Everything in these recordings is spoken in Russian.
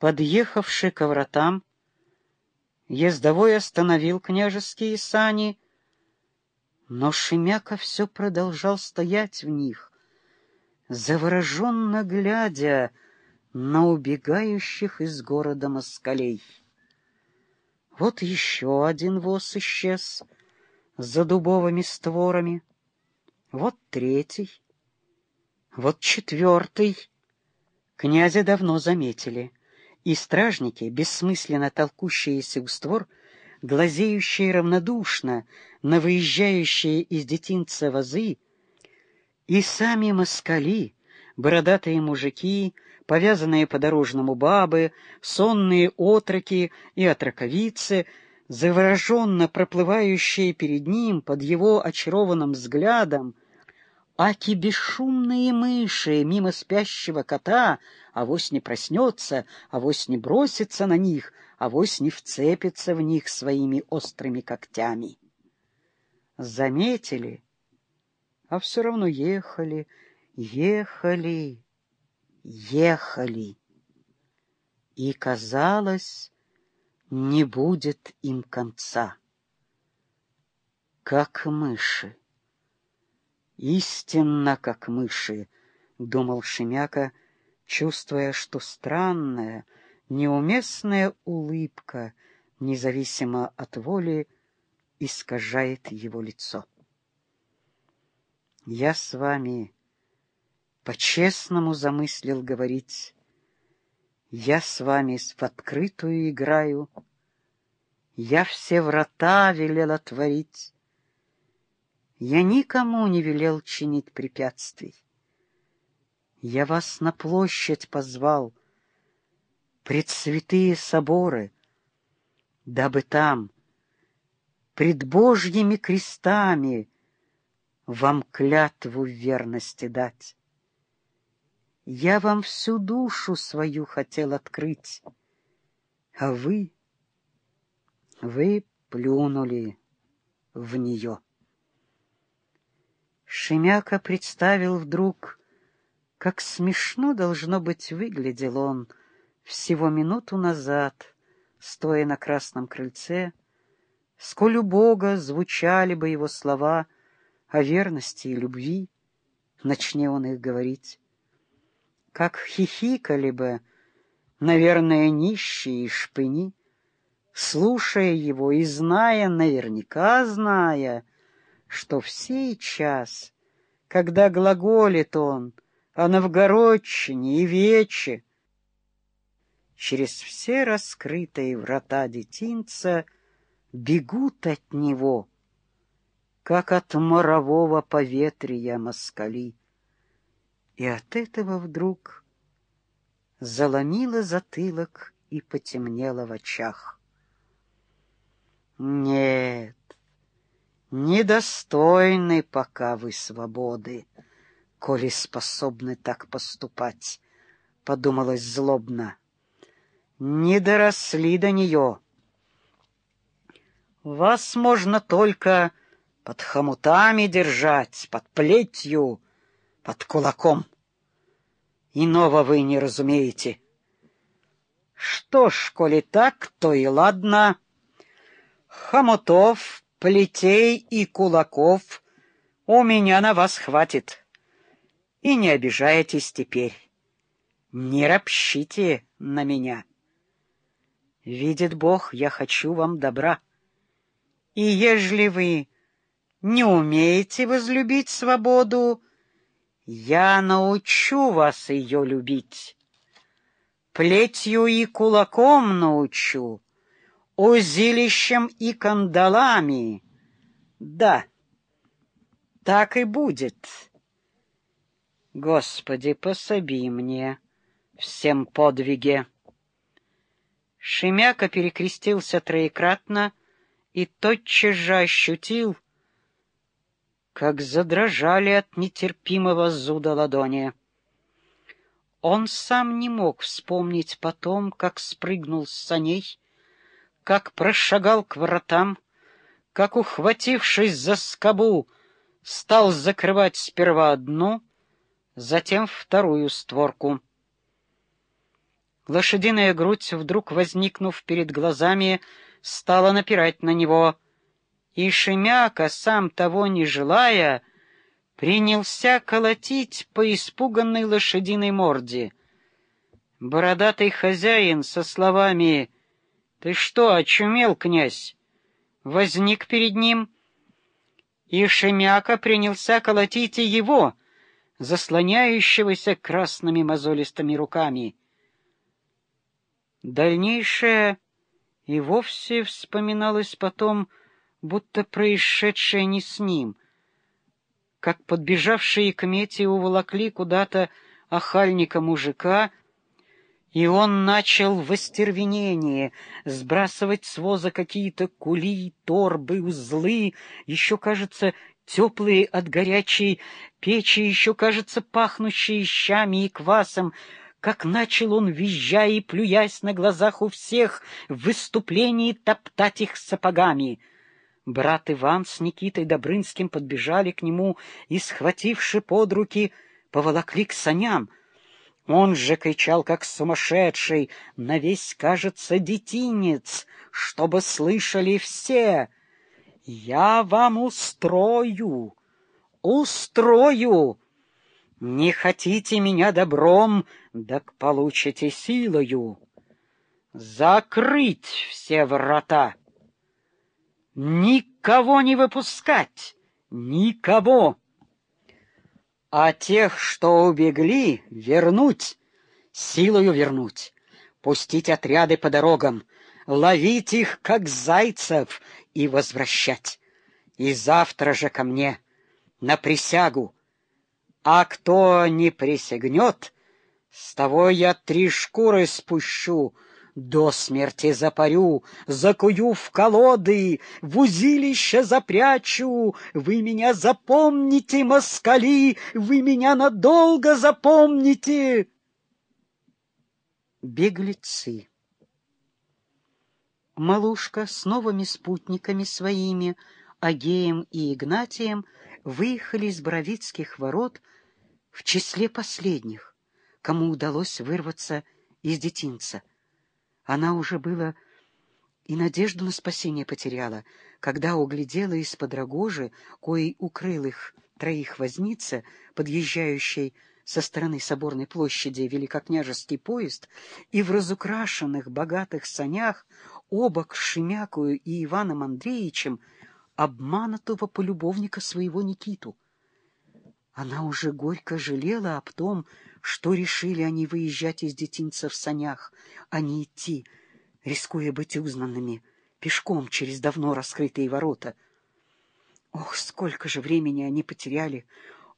Подъехавший к вратам, ездовой остановил княжеские сани, но Шемяка все продолжал стоять в них, завороженно глядя на убегающих из города москалей. Вот еще один воз исчез за дубовыми створами, вот третий, вот четвертый. Князя давно заметили, и стражники, бессмысленно толкущиеся у створ, глазеющие равнодушно на выезжающие из детинца вазы, и сами москали, бородатые мужики, повязанные по-дорожному бабы, сонные отроки и отроковицы, завороженно проплывающие перед ним под его очарованным взглядом, аки бесшумные мыши мимо спящего кота, авось не проснется, авось не бросится на них, авось не вцепится в них своими острыми когтями. Заметили, а все равно ехали, ехали ехали, и, казалось, не будет им конца. Как мыши, истинно как мыши, — думал Шемяка, чувствуя, что странная, неуместная улыбка, независимо от воли, искажает его лицо. Я с вами по-честному замыслил говорить. Я с вами в открытую играю, Я все врата велел отворить, Я никому не велел чинить препятствий. Я вас на площадь позвал, Пред святые соборы, Дабы там, пред Божьими крестами, Вам клятву верности дать. Я вам всю душу свою хотел открыть, а вы, вы плюнули в нее. Шемяка представил вдруг, как смешно, должно быть, выглядел он всего минуту назад, стоя на красном крыльце, сколь у Бога звучали бы его слова о верности и любви, начне он их говорить. Как хихикали бы, наверное, нищие шпыни, слушая его и зная, наверняка зная, что в сей час, когда глаголит он о Новгородчине и Вече, через все раскрытые врата детинца бегут от него, как от морового поветрия москали и от этого вдруг заломила затылок и потемнело в очах. Нет, недостойны пока вы свободы, коли способны так поступать, — подумалось злобно. Не доросли до нее. Вас можно только под хомутами держать, под плетью, под кулаком. Иного вы не разумеете. Что ж, коли так, то и ладно. Хомутов, плетей и кулаков у меня на вас хватит. И не обижайтесь теперь. Не ропщите на меня. Видит Бог, я хочу вам добра. И ежели вы не умеете возлюбить свободу, я научу вас ее любить. Плетью и кулаком научу, узилищем и кандалами. Да, так и будет. Господи, пособи мне всем подвиге. Шемяка перекрестился троекратно и тотчас же ощутил, как задрожали от нетерпимого зуда ладони. Он сам не мог вспомнить потом, как спрыгнул с саней, как прошагал к вратам, как, ухватившись за скобу, стал закрывать сперва одну, затем вторую створку. Лошадиная грудь, вдруг возникнув перед глазами, стала напирать на него, и Шемяка, сам того не желая, принялся колотить по испуганной лошадиной морде. Бородатый хозяин со словами «Ты что, очумел, князь?» возник перед ним, и Шемяка принялся колотить и его, заслоняющегося красными мозолистыми руками. Дальнейшее и вовсе вспоминалось потом, будто происшедшее не с ним, как подбежавшие к мете уволокли куда-то охальника мужика, и он начал в остервенении сбрасывать с воза какие-то кули, торбы, узлы, еще, кажется, теплые от горячей печи, еще, кажется, пахнущие щами и квасом, как начал он, визжа и плюясь на глазах у всех, в выступлении топтать их сапогами. Брат Иван с Никитой Добрынским подбежали к нему и, схвативши под руки, поволокли к саням. Он же кричал, как сумасшедший, на весь, кажется, детинец, чтобы слышали все. «Я вам устрою, устрою!» Не хотите меня добром, так получите силою. Закрыть все врата. Никого не выпускать, никого. А тех, что убегли, вернуть, силою вернуть, пустить отряды по дорогам, ловить их, как зайцев, и возвращать. И завтра же ко мне, на присягу, а кто не присягнет, с того я три шкуры спущу, до смерти запарю, закую в колоды, в узилище запрячу. Вы меня запомните, москали, вы меня надолго запомните. Беглецы Малушка с новыми спутниками своими, Агеем и Игнатием, выехали из Боровицких ворот в числе последних, кому удалось вырваться из детинца. Она уже было и надежду на спасение потеряла, когда углядела из-под рогожи, коей укрыл их троих возница, подъезжающий со стороны соборной площади великокняжеский поезд, и в разукрашенных богатых санях оба к Шемякую и Иваном Андреевичем обманутого полюбовника своего Никиту. Она уже горько жалела об том, что решили они выезжать из детинца в санях, а не идти, рискуя быть узнанными, пешком через давно раскрытые ворота. Ох, сколько же времени они потеряли!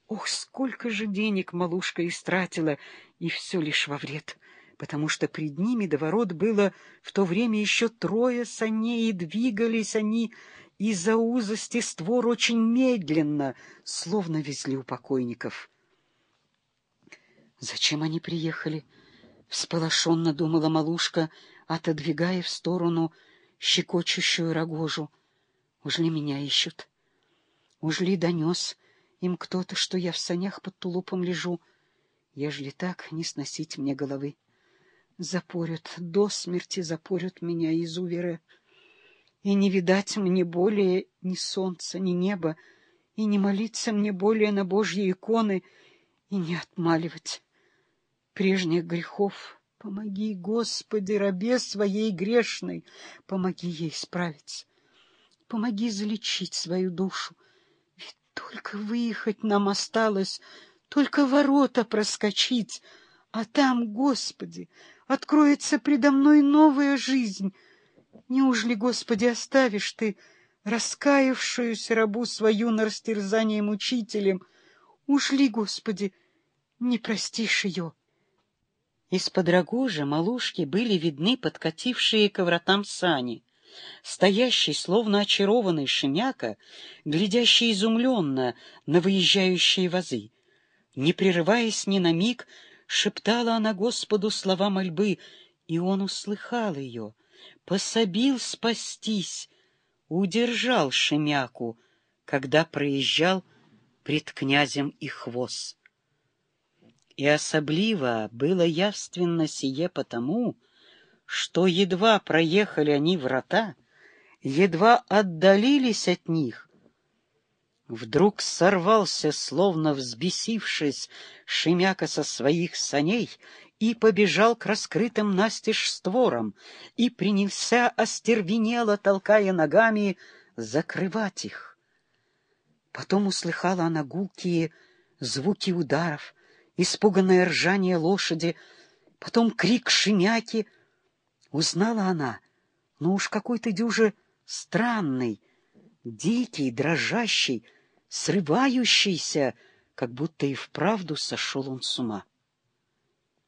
Ох, сколько же денег малушка истратила, и все лишь во вред! потому что пред ними до ворот было в то время еще трое саней, и двигались они из-за узости створ очень медленно, словно везли у покойников. «Зачем они приехали?» — всполошенно думала малушка, отодвигая в сторону щекочущую рогожу. «Уж ли меня ищут? Уж ли донес им кто-то, что я в санях под тулупом лежу? Ежели так, не сносить мне головы. Запорят, до смерти запорят меня изуверы» и не видать мне более ни солнца, ни неба, и не молиться мне более на Божьи иконы, и не отмаливать прежних грехов. Помоги, Господи, рабе своей грешной, помоги ей справиться, помоги залечить свою душу. Ведь только выехать нам осталось, только ворота проскочить, а там, Господи, откроется предо мной новая жизнь — Неужели, Господи, оставишь ты раскаявшуюся рабу свою на растерзание мучителем? Ушли, Господи, не простишь ее. Из-под рогожи малушки были видны подкатившие к вратам сани. Стоящий, словно очарованный шемяка, глядящий изумленно на выезжающие вазы. Не прерываясь ни на миг, шептала она Господу слова мольбы, и он услыхал ее — пособил спастись, удержал И особливо было явственно сие потому, что едва проехали они врата, едва отдалились от них, Вдруг сорвался, словно взбесившись, Шемяка со своих саней и побежал к раскрытым настежь створам и принялся остервенело, толкая ногами, закрывать их. Потом услыхала она гулкие звуки ударов, испуганное ржание лошади, потом крик Шемяки. Узнала она, ну уж какой-то дюже странный, дикий, дрожащий, срывающийся, как будто и вправду сошел он с ума.